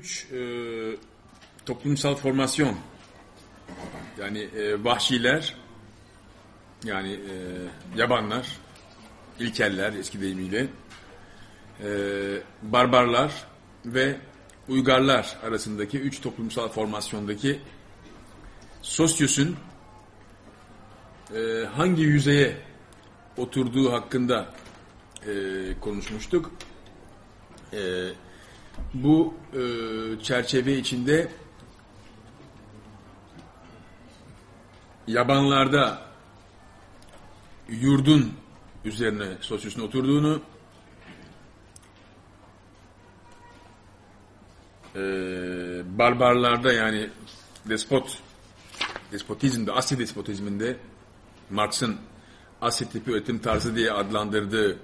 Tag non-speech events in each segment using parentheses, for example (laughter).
üç e, toplumsal formasyon yani e, vahşiler yani e, yabanlar ilkeller eski deyimiyle e, barbarlar ve uygarlar arasındaki üç toplumsal formasyondaki sosyusun e, hangi yüzeye oturduğu hakkında e, konuşmuştuk. E, bu e, çerçeve içinde yabanlarda yurdun üzerine sosyusun oturduğunu e, barbarlarda yani despot despotizmde, Asya despotizminde Marx'ın Asya tipi üretim tarzı diye adlandırdığı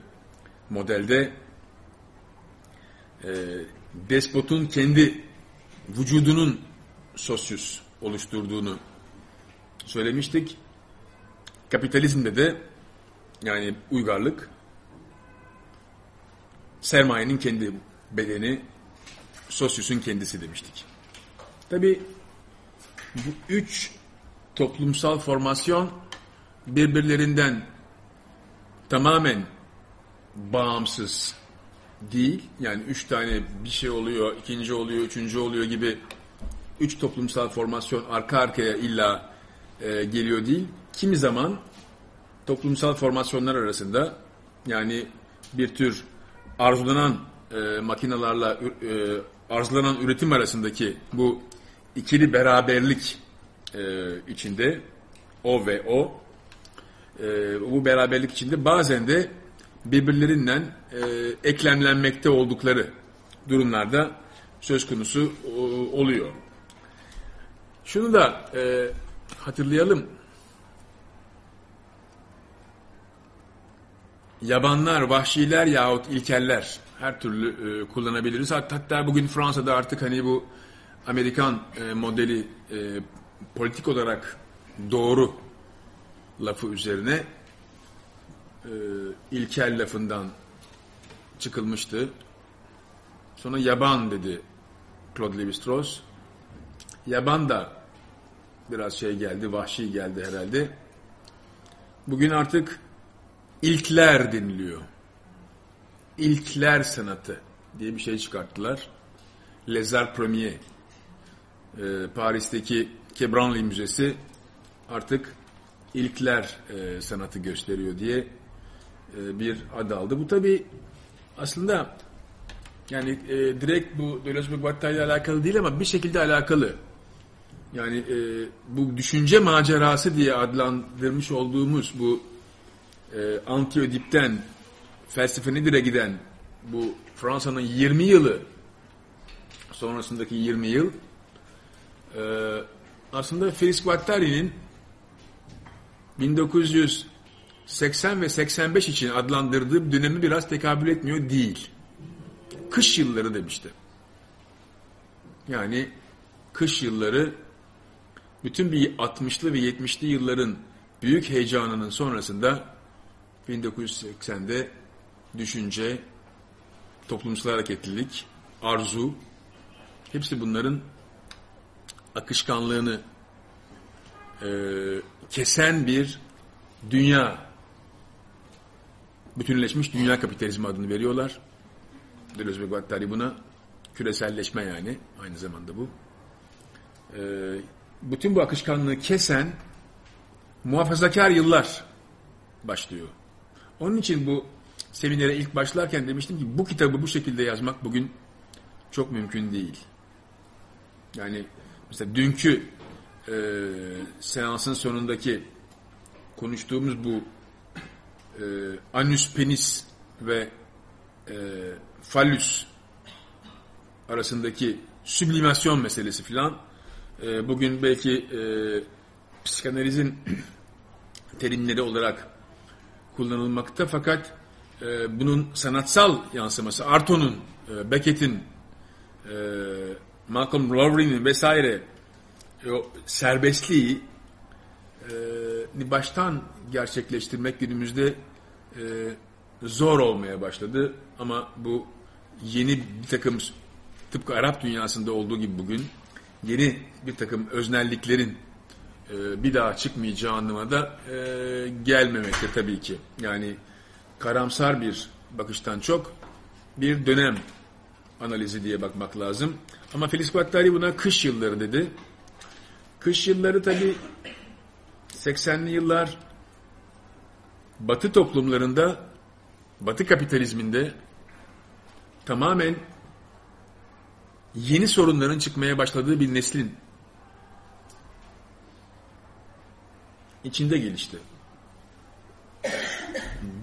modelde e, despotun kendi vücudunun sosyus oluşturduğunu söylemiştik. Kapitalizmde de yani uygarlık sermayenin kendi bedeni sosyusun kendisi demiştik. Tabi bu üç toplumsal formasyon birbirlerinden tamamen bağımsız değil. Yani üç tane bir şey oluyor, ikinci oluyor, üçüncü oluyor gibi üç toplumsal formasyon arka arkaya illa e, geliyor değil. Kimi zaman toplumsal formasyonlar arasında yani bir tür arzulanan e, makinalarla e, arzulanan üretim arasındaki bu ikili beraberlik e, içinde o ve o e, bu beraberlik içinde bazen de birbirlerinden e, eklemlenmekte oldukları durumlarda söz konusu o, oluyor. Şunu da e, hatırlayalım. Yabanlar, vahşiler yahut ilkeller her türlü e, kullanabiliriz. Hatta bugün Fransa'da artık hani bu Amerikan e, modeli e, politik olarak doğru lafı üzerine e, ilkel lafından çıkılmıştı. Sonra yaban dedi Claude Lévi-Strauss. Yaban da biraz şey geldi, vahşi geldi herhalde. Bugün artık ilkler deniliyor. İlkler sanatı diye bir şey çıkarttılar. Les Arts Premiers. Ee, Paris'teki Quai Müzesi artık ilkler e, sanatı gösteriyor diye bir ad aldı. Bu tabi aslında yani e, direkt bu Deleuze Guattari ile alakalı değil ama bir şekilde alakalı. Yani e, bu düşünce macerası diye adlandırmış olduğumuz bu e, Antiödip'ten felsefe nedire giden bu Fransa'nın 20 yılı sonrasındaki 20 yıl e, aslında Félix Guattari'nin 1980 ve 85 için adlandırdığı dönemi biraz tekabül etmiyor değil. Kış yılları demişti. Yani kış yılları bütün bir 60'lı ve 70'li yılların büyük heyecanının sonrasında 1980'de düşünce, toplumsal hareketlilik, arzu hepsi bunların akışkanlığını e, kesen bir dünya bütünleşmiş dünya kapitalizmi adını veriyorlar. Deleuze ve Guattari buna küreselleşme yani aynı zamanda bu. E, bütün bu akışkanlığı kesen muhafazakar yıllar başlıyor. Onun için bu seminere ilk başlarken demiştim ki bu kitabı bu şekilde yazmak bugün çok mümkün değil. Yani mesela dünkü e, seansın sonundaki konuştuğumuz bu e, anüs penis ve e, fallüs arasındaki süblimasyon meselesi filan. E, bugün belki e, psikanalizin (clears throat) terimleri olarak kullanılmakta. Fakat e, bunun sanatsal yansıması Arto'nun, e, Beckett'in, e, Malcolm Lowry'nin vesaire e, serbestliği e, baştan gerçekleştirmek günümüzde e, zor olmaya başladı ama bu yeni bir takım tıpkı Arap dünyasında olduğu gibi bugün yeni bir takım öznelliklerin e, bir daha çıkmayacağı anlamına da e, gelmemekte tabii ki. Yani karamsar bir bakıştan çok bir dönem analizi diye bakmak lazım. Ama Feliz Guattari buna kış yılları dedi. Kış yılları tabii 80'li yıllar Batı toplumlarında, Batı kapitalizminde tamamen yeni sorunların çıkmaya başladığı bir neslin içinde gelişti.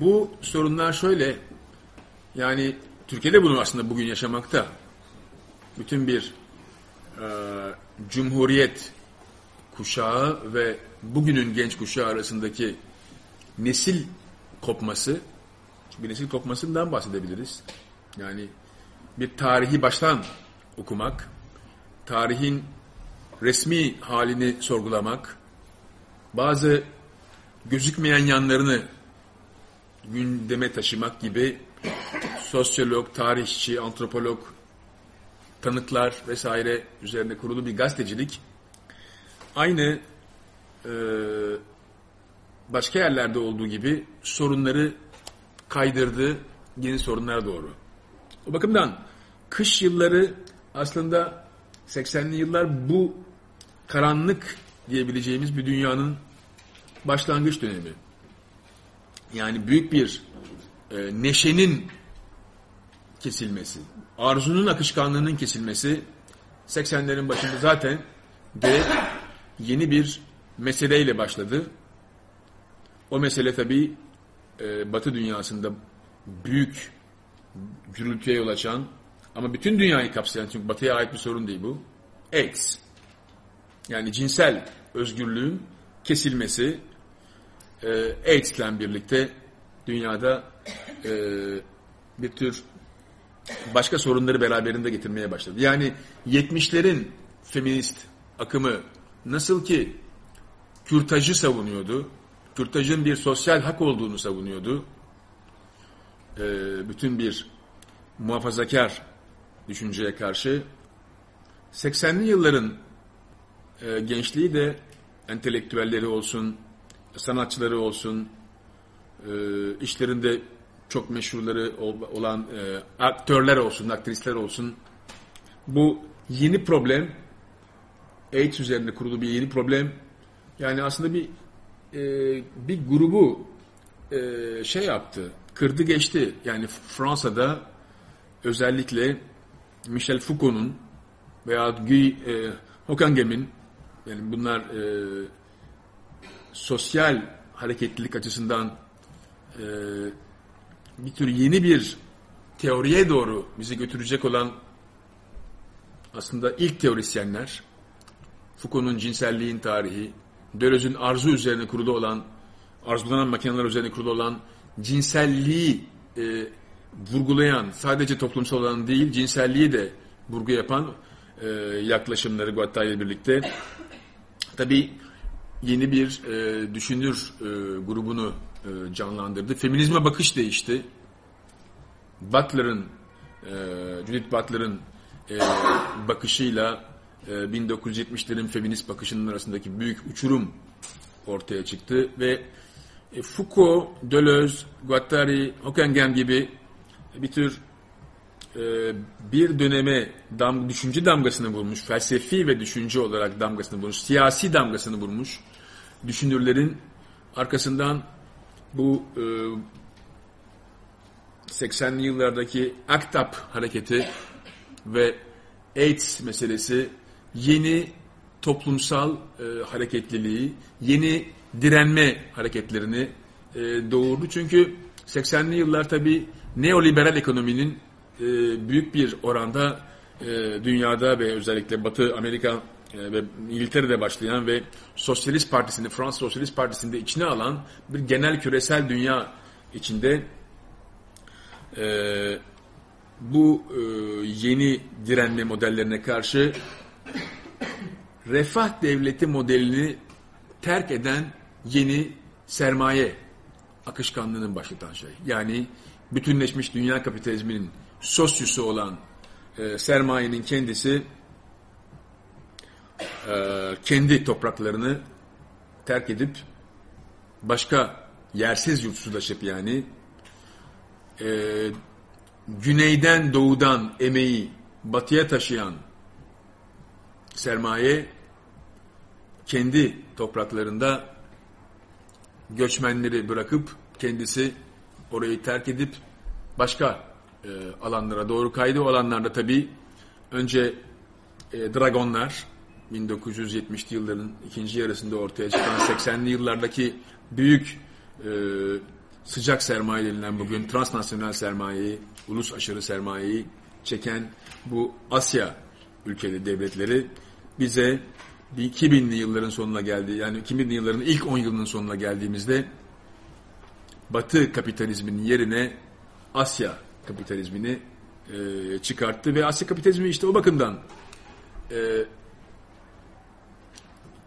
Bu sorunlar şöyle, yani Türkiye'de bunu aslında bugün yaşamakta. Bütün bir e, cumhuriyet kuşağı ve bugünün genç kuşağı arasındaki nesil kopması, bir nesil kopmasından bahsedebiliriz. Yani bir tarihi baştan okumak, tarihin resmi halini sorgulamak, bazı gözükmeyen yanlarını gündeme taşımak gibi sosyolog, tarihçi, antropolog, tanıklar vesaire üzerine kurulu bir gazetecilik aynı e, başka yerlerde olduğu gibi sorunları kaydırdı yeni sorunlara doğru. O bakımdan kış yılları aslında 80'li yıllar bu karanlık diyebileceğimiz bir dünyanın başlangıç dönemi. Yani büyük bir e, neşenin kesilmesi, arzunun akışkanlığının kesilmesi 80'lerin başında zaten de yeni bir meseleyle başladı. O mesele tabii e, Batı dünyasında büyük gürültüye yol açan ama bütün dünyayı kapsayan çünkü Batı'ya ait bir sorun değil bu. AIDS. Yani cinsel özgürlüğün kesilmesi e, AIDS ile birlikte dünyada e, bir tür başka sorunları beraberinde getirmeye başladı. Yani 70'lerin feminist akımı nasıl ki kürtajı savunuyordu, kürtajın bir sosyal hak olduğunu savunuyordu, e, bütün bir muhafazakar düşünceye karşı 80'li yılların e, gençliği de entelektüelleri olsun, sanatçıları olsun, e, işlerinde çok meşhurları olan e, aktörler olsun, aktrisler olsun. Bu yeni problem, AIDS üzerinde kurulu bir yeni problem. Yani aslında bir e, bir grubu e, şey yaptı, kırdı geçti. Yani Fransa'da özellikle Michel Foucault'un veya Guy e, Hockenheim'in yani bunlar e, sosyal hareketlilik açısından e, bir tür yeni bir teoriye doğru bizi götürecek olan aslında ilk teorisyenler Foucault'un cinselliğin tarihi, Deleuze'ün arzu üzerine kurulu olan, arzulanan makineler üzerine kurulu olan cinselliği e, vurgulayan, sadece toplumsal olan değil, cinselliği de vurgu yapan e, yaklaşımları Guattari ile birlikte. Tabii yeni bir e, düşünür e, grubunu e, canlandırdı. Feminizme bakış değişti. Butler'ın, e, Judith Butler'ın e, bakışıyla 1970'lerin feminist bakışının arasındaki büyük uçurum ortaya çıktı ve e, Foucault, Deleuze, Guattari, Hockenheim gibi bir tür e, bir döneme dam, düşünce damgasını vurmuş, felsefi ve düşünce olarak damgasını vurmuş, siyasi damgasını vurmuş düşünürlerin arkasından bu e, 80'li yıllardaki ACTAP hareketi ve AIDS meselesi yeni toplumsal e, hareketliliği, yeni direnme hareketlerini e, doğurdu. Çünkü 80'li yıllar tabi neoliberal ekonominin e, büyük bir oranda e, dünyada ve özellikle Batı Amerika e, ve İngiltere'de başlayan ve Sosyalist Partisi'ni, Fransız Sosyalist Partisi'nde içine alan bir genel küresel dünya içinde e, bu e, yeni direnme modellerine karşı refah devleti modelini terk eden yeni sermaye akışkanlığının başlatan şey. Yani bütünleşmiş dünya kapitalizminin sosyusu olan e, sermayenin kendisi e, kendi topraklarını terk edip başka yersiz yurtsuzlaşıp yani e, güneyden doğudan emeği batıya taşıyan sermaye kendi topraklarında göçmenleri bırakıp kendisi orayı terk edip başka e, alanlara doğru kaydı. O alanlarda tabii önce e, Dragonlar 1970'li yılların ikinci yarısında ortaya çıkan (coughs) 80'li yıllardaki büyük e, sıcak sermaye denilen bugün transnasyonel sermayeyi, ulus aşırı sermayeyi çeken bu Asya ülkeli devletleri bize 2000'li yılların sonuna geldi. Yani 2000'li yılların ilk 10 yılının sonuna geldiğimizde Batı kapitalizminin yerine Asya kapitalizmini e, çıkarttı ve Asya kapitalizmi işte o bakımdan e,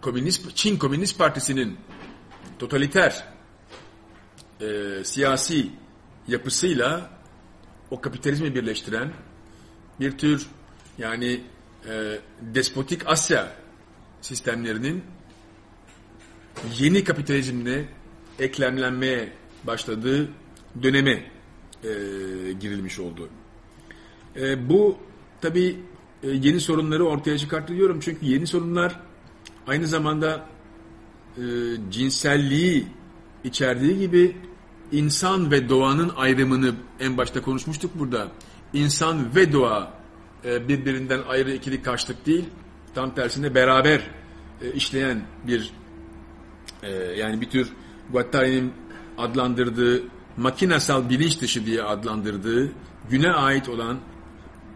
Komünist Çin Komünist Partisi'nin totaliter e, siyasi yapısıyla o kapitalizmi birleştiren bir tür yani e, despotik Asya sistemlerinin yeni kapitalizmle eklemlenmeye başladığı döneme e, girilmiş oldu. E, bu tabi e, yeni sorunları ortaya çıkarttı diyorum çünkü yeni sorunlar aynı zamanda e, cinselliği içerdiği gibi insan ve doğanın ayrımını en başta konuşmuştuk burada. İnsan ve doğa birbirinden ayrı ikili karşılık değil, tam tersine beraber e, işleyen bir e, yani bir tür Guattari'nin adlandırdığı makinasal bilinç dışı diye adlandırdığı güne ait olan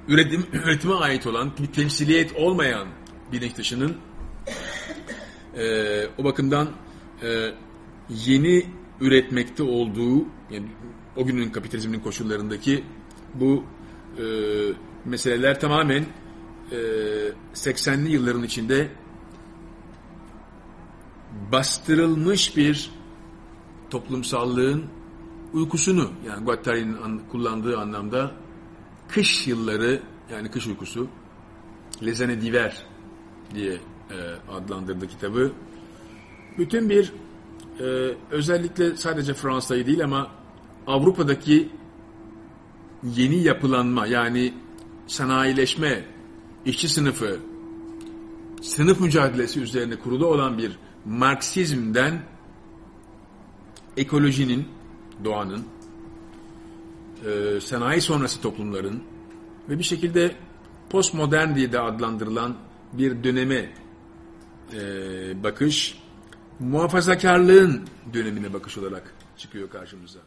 üretim, (clears throat) üretime ait olan bir temsiliyet olmayan bilinç dışının e, o bakımdan e, yeni üretmekte olduğu yani o günün kapitalizminin koşullarındaki bu e, meseleler tamamen e, 80'li yılların içinde bastırılmış bir toplumsallığın uykusunu yani Guattari'nin an, kullandığı anlamda kış yılları yani kış uykusu Les années d'hiver diye e, adlandırdı kitabı. Bütün bir e, özellikle sadece Fransa'yı değil ama Avrupa'daki yeni yapılanma yani sanayileşme, işçi sınıfı, sınıf mücadelesi üzerine kurulu olan bir Marksizmden ekolojinin, doğanın, e, sanayi sonrası toplumların ve bir şekilde postmodern diye de adlandırılan bir döneme e, bakış, muhafazakarlığın dönemine bakış olarak çıkıyor karşımıza.